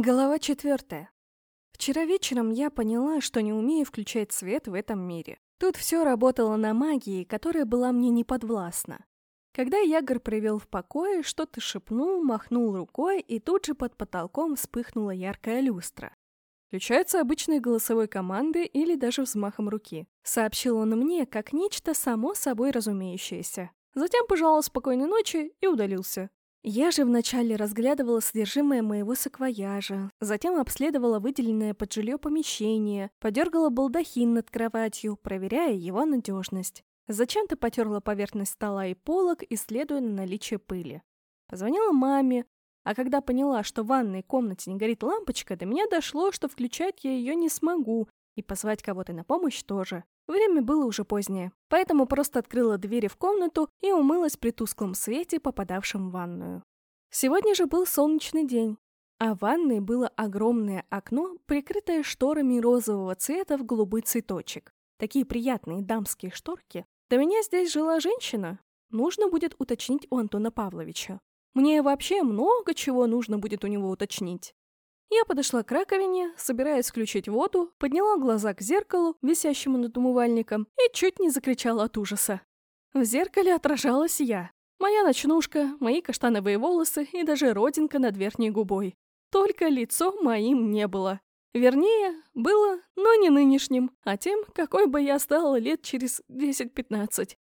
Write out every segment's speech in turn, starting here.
Глава четвертая. Вчера вечером я поняла, что не умею включать свет в этом мире. Тут все работало на магии, которая была мне неподвластна. Когда Ягор привел в покое, что-то шепнул, махнул рукой, и тут же под потолком вспыхнула яркая люстра. Включается обычной голосовой команды или даже взмахом руки. Сообщил он мне, как нечто само собой разумеющееся. Затем пожелал спокойной ночи и удалился. Я же вначале разглядывала содержимое моего саквояжа, затем обследовала выделенное под жилье помещение, подергала балдахин над кроватью, проверяя его надежность. Зачем-то потерла поверхность стола и полок, исследуя на наличие пыли. Позвонила маме, а когда поняла, что в ванной комнате не горит лампочка, до меня дошло, что включать я ее не смогу, и позвать кого-то на помощь тоже. Время было уже позднее, поэтому просто открыла двери в комнату и умылась при тусклом свете, попадавшем в ванную. Сегодня же был солнечный день, а в ванной было огромное окно, прикрытое шторами розового цвета в голубой цветочек. Такие приятные дамские шторки. До меня здесь жила женщина. Нужно будет уточнить у Антона Павловича. Мне вообще много чего нужно будет у него уточнить. Я подошла к раковине, собираясь включить воду, подняла глаза к зеркалу, висящему над умывальником, и чуть не закричала от ужаса. В зеркале отражалась я. Моя ночнушка, мои каштановые волосы и даже родинка над верхней губой. Только лицо моим не было. Вернее, было, но не нынешним, а тем, какой бы я стала лет через 10-15.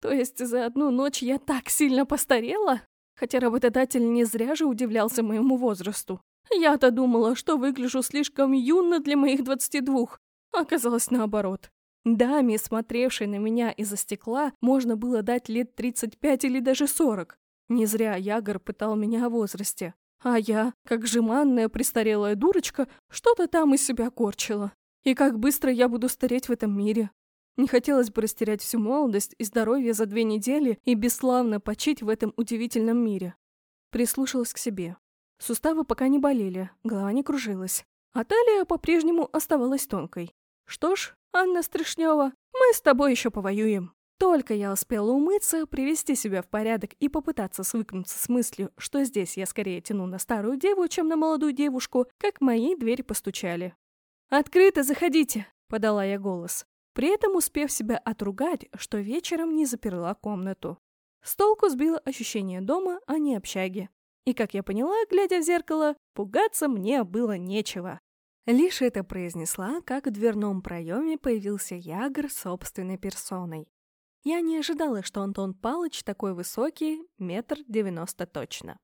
То есть за одну ночь я так сильно постарела? Хотя работодатель не зря же удивлялся моему возрасту. Я-то думала, что выгляжу слишком юно для моих двадцати двух. Оказалось наоборот. Даме, смотревшей на меня из-за стекла, можно было дать лет 35 или даже 40. Не зря Ягор пытал меня о возрасте. А я, как жеманная престарелая дурочка, что-то там из себя корчила. И как быстро я буду стареть в этом мире. Не хотелось бы растерять всю молодость и здоровье за две недели и бесславно почить в этом удивительном мире. Прислушалась к себе. Суставы пока не болели, голова не кружилась. А талия по-прежнему оставалась тонкой. Что ж, Анна Стришнева, мы с тобой еще повоюем. Только я успела умыться, привести себя в порядок и попытаться свыкнуться с мыслью, что здесь я скорее тяну на старую деву, чем на молодую девушку, как мои двери постучали. «Открыто, заходите!» — подала я голос, при этом успев себя отругать, что вечером не заперла комнату. С толку сбило ощущение дома, а не общаги. И, как я поняла, глядя в зеркало, пугаться мне было нечего. Лишь это произнесла, как в дверном проеме появился Ягр собственной персоной. Я не ожидала, что Антон Палыч такой высокий, метр девяносто точно.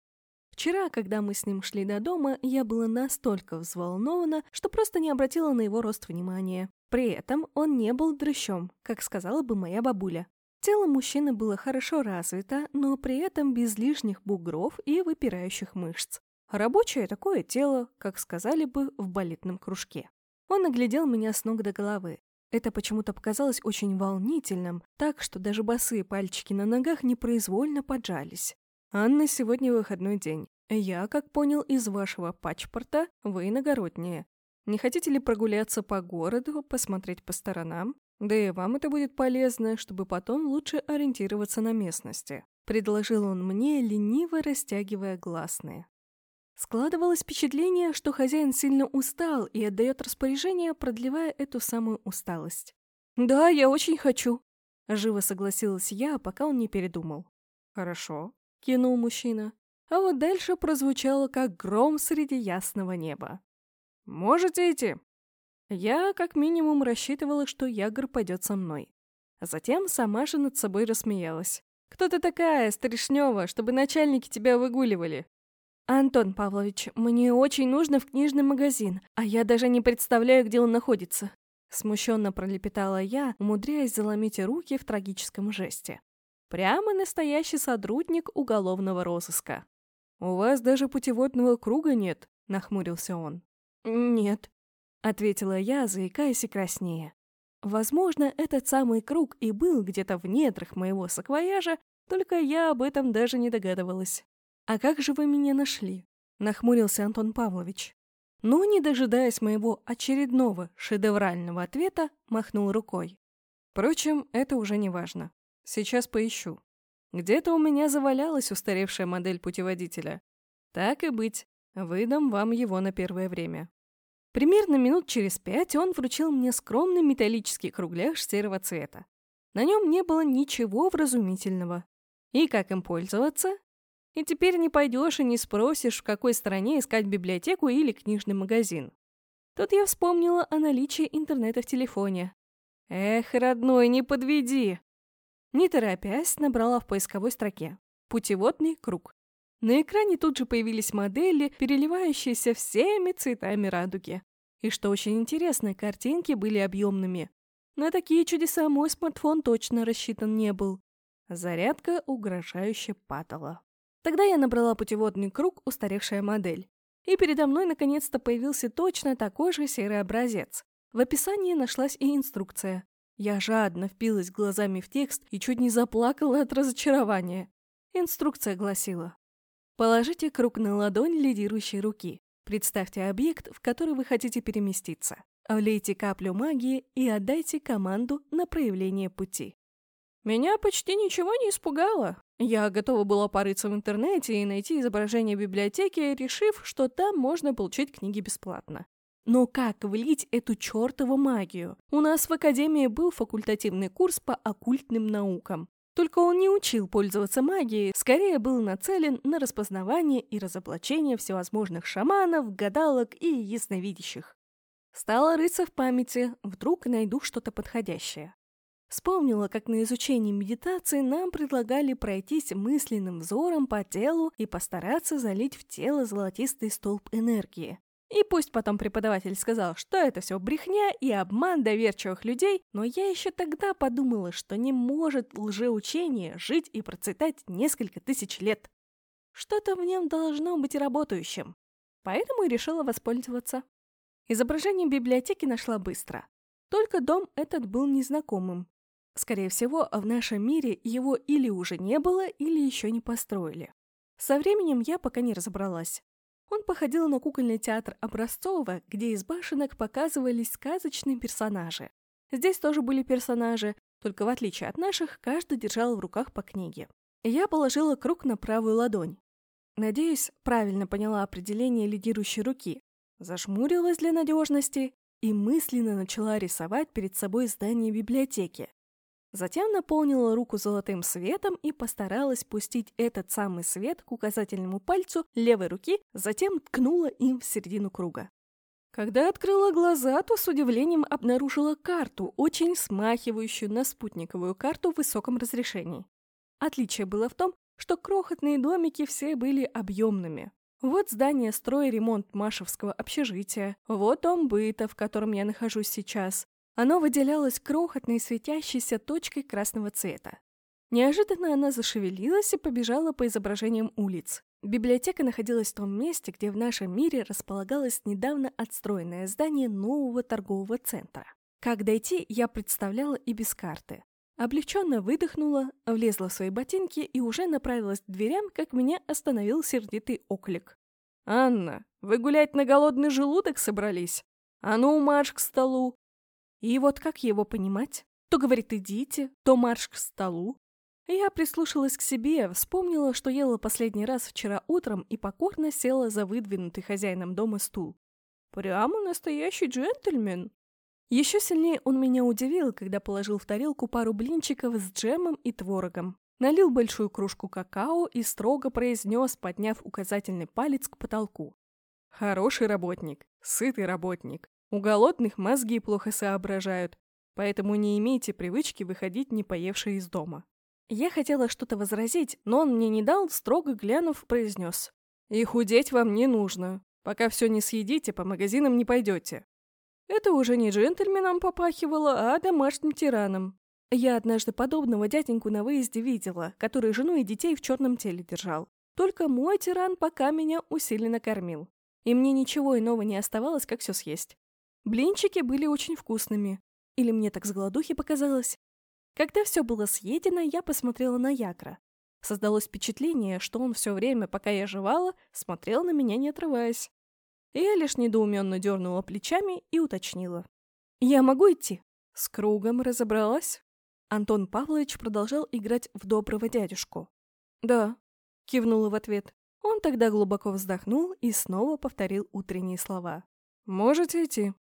Вчера, когда мы с ним шли до дома, я была настолько взволнована, что просто не обратила на его рост внимания. При этом он не был дрыщом, как сказала бы моя бабуля. Тело мужчины было хорошо развито, но при этом без лишних бугров и выпирающих мышц. Рабочее такое тело, как сказали бы в балетном кружке. Он оглядел меня с ног до головы. Это почему-то показалось очень волнительным, так что даже босые пальчики на ногах непроизвольно поджались. «Анна, сегодня выходной день. Я, как понял из вашего пачпорта, вы иногородние. Не хотите ли прогуляться по городу, посмотреть по сторонам? Да и вам это будет полезно, чтобы потом лучше ориентироваться на местности. Предложил он мне, лениво растягивая гласные. Складывалось впечатление, что хозяин сильно устал и отдает распоряжение, продлевая эту самую усталость. «Да, я очень хочу», — живо согласилась я, пока он не передумал. «Хорошо», — кинул мужчина. А вот дальше прозвучало, как гром среди ясного неба. «Можете идти?» Я, как минимум, рассчитывала, что Ягор пойдет со мной. А затем сама же над собой рассмеялась. «Кто ты такая, Стришнева, чтобы начальники тебя выгуливали?» «Антон Павлович, мне очень нужно в книжный магазин, а я даже не представляю, где он находится». Смущенно пролепетала я, умудряясь заломить руки в трагическом жесте. Прямо настоящий сотрудник уголовного розыска. «У вас даже путеводного круга нет», — нахмурился он. «Нет», — ответила я, заикаясь и краснея. Возможно, этот самый круг и был где-то в недрах моего саквояжа, только я об этом даже не догадывалась. «А как же вы меня нашли?» — нахмурился Антон Павлович. Но, не дожидаясь моего очередного шедеврального ответа, махнул рукой. Впрочем, это уже не важно. Сейчас поищу. Где-то у меня завалялась устаревшая модель путеводителя. Так и быть. Выдам вам его на первое время. Примерно минут через пять он вручил мне скромный металлический кругляш серого цвета. На нем не было ничего вразумительного. И как им пользоваться? И теперь не пойдешь и не спросишь, в какой стране искать библиотеку или книжный магазин. Тут я вспомнила о наличии интернета в телефоне. Эх, родной, не подведи! Не торопясь, набрала в поисковой строке «Путеводный круг». На экране тут же появились модели, переливающиеся всеми цветами радуги. И что очень интересно, картинки были объемными. На такие чудеса мой смартфон точно рассчитан не был. Зарядка угрожающе падала. Тогда я набрала путеводный круг «Устаревшая модель». И передо мной наконец-то появился точно такой же серый образец. В описании нашлась и инструкция. Я жадно впилась глазами в текст и чуть не заплакала от разочарования. Инструкция гласила. Положите круг на ладонь лидирующей руки. Представьте объект, в который вы хотите переместиться. Влейте каплю магии и отдайте команду на проявление пути. Меня почти ничего не испугало. Я готова была порыться в интернете и найти изображение библиотеки, решив, что там можно получить книги бесплатно. Но как влить эту чертову магию? У нас в Академии был факультативный курс по оккультным наукам. Только он не учил пользоваться магией, скорее был нацелен на распознавание и разоблачение всевозможных шаманов, гадалок и ясновидящих. Стала рыться в памяти, вдруг найду что-то подходящее. Вспомнила, как на изучении медитации нам предлагали пройтись мысленным взором по телу и постараться залить в тело золотистый столб энергии. И пусть потом преподаватель сказал, что это все брехня и обман доверчивых людей, но я еще тогда подумала, что не может лжеучение жить и процветать несколько тысяч лет. Что-то в нем должно быть работающим. Поэтому и решила воспользоваться. Изображение библиотеки нашла быстро. Только дом этот был незнакомым. Скорее всего, в нашем мире его или уже не было, или еще не построили. Со временем я пока не разобралась. Он походил на кукольный театр Образцова, где из башенок показывались сказочные персонажи. Здесь тоже были персонажи, только в отличие от наших, каждый держал в руках по книге. Я положила круг на правую ладонь. Надеюсь, правильно поняла определение лидирующей руки. Зажмурилась для надежности и мысленно начала рисовать перед собой здание библиотеки. Затем наполнила руку золотым светом и постаралась пустить этот самый свет к указательному пальцу левой руки, затем ткнула им в середину круга. Когда открыла глаза, то с удивлением обнаружила карту, очень смахивающую на спутниковую карту в высоком разрешении. Отличие было в том, что крохотные домики все были объемными. Вот здание стройремонт Машевского общежития, вот дом быта, в котором я нахожусь сейчас, оно выделялось крохотной светящейся точкой красного цвета. Неожиданно она зашевелилась и побежала по изображениям улиц. Библиотека находилась в том месте, где в нашем мире располагалось недавно отстроенное здание нового торгового центра. Как дойти, я представляла и без карты. Облегченно выдохнула, влезла в свои ботинки и уже направилась к дверям, как меня остановил сердитый оклик. «Анна, вы гулять на голодный желудок собрались? А ну, марш к столу! И вот как его понимать? То говорит «идите», то марш к столу. Я прислушалась к себе, вспомнила, что ела последний раз вчера утром и покорно села за выдвинутый хозяином дома стул. Прямо настоящий джентльмен. Еще сильнее он меня удивил, когда положил в тарелку пару блинчиков с джемом и творогом. Налил большую кружку какао и строго произнес, подняв указательный палец к потолку. «Хороший работник, сытый работник. У голодных мозги плохо соображают, поэтому не имейте привычки выходить не поевшие из дома. Я хотела что-то возразить, но он мне не дал, строго глянув, произнес. И худеть вам не нужно. Пока все не съедите, по магазинам не пойдете. Это уже не джентльменом попахивало, а домашним тираном. Я однажды подобного дяденьку на выезде видела, который жену и детей в черном теле держал. Только мой тиран пока меня усиленно кормил. И мне ничего иного не оставалось, как все съесть. Блинчики были очень вкусными. Или мне так с голодухи показалось. Когда все было съедено, я посмотрела на Якра. Создалось впечатление, что он все время, пока я жевала, смотрел на меня, не отрываясь. Я лишь недоуменно дернула плечами и уточнила. «Я могу идти?» С кругом разобралась. Антон Павлович продолжал играть в доброго дядюшку. «Да», — кивнула в ответ. Он тогда глубоко вздохнул и снова повторил утренние слова. «Можете идти».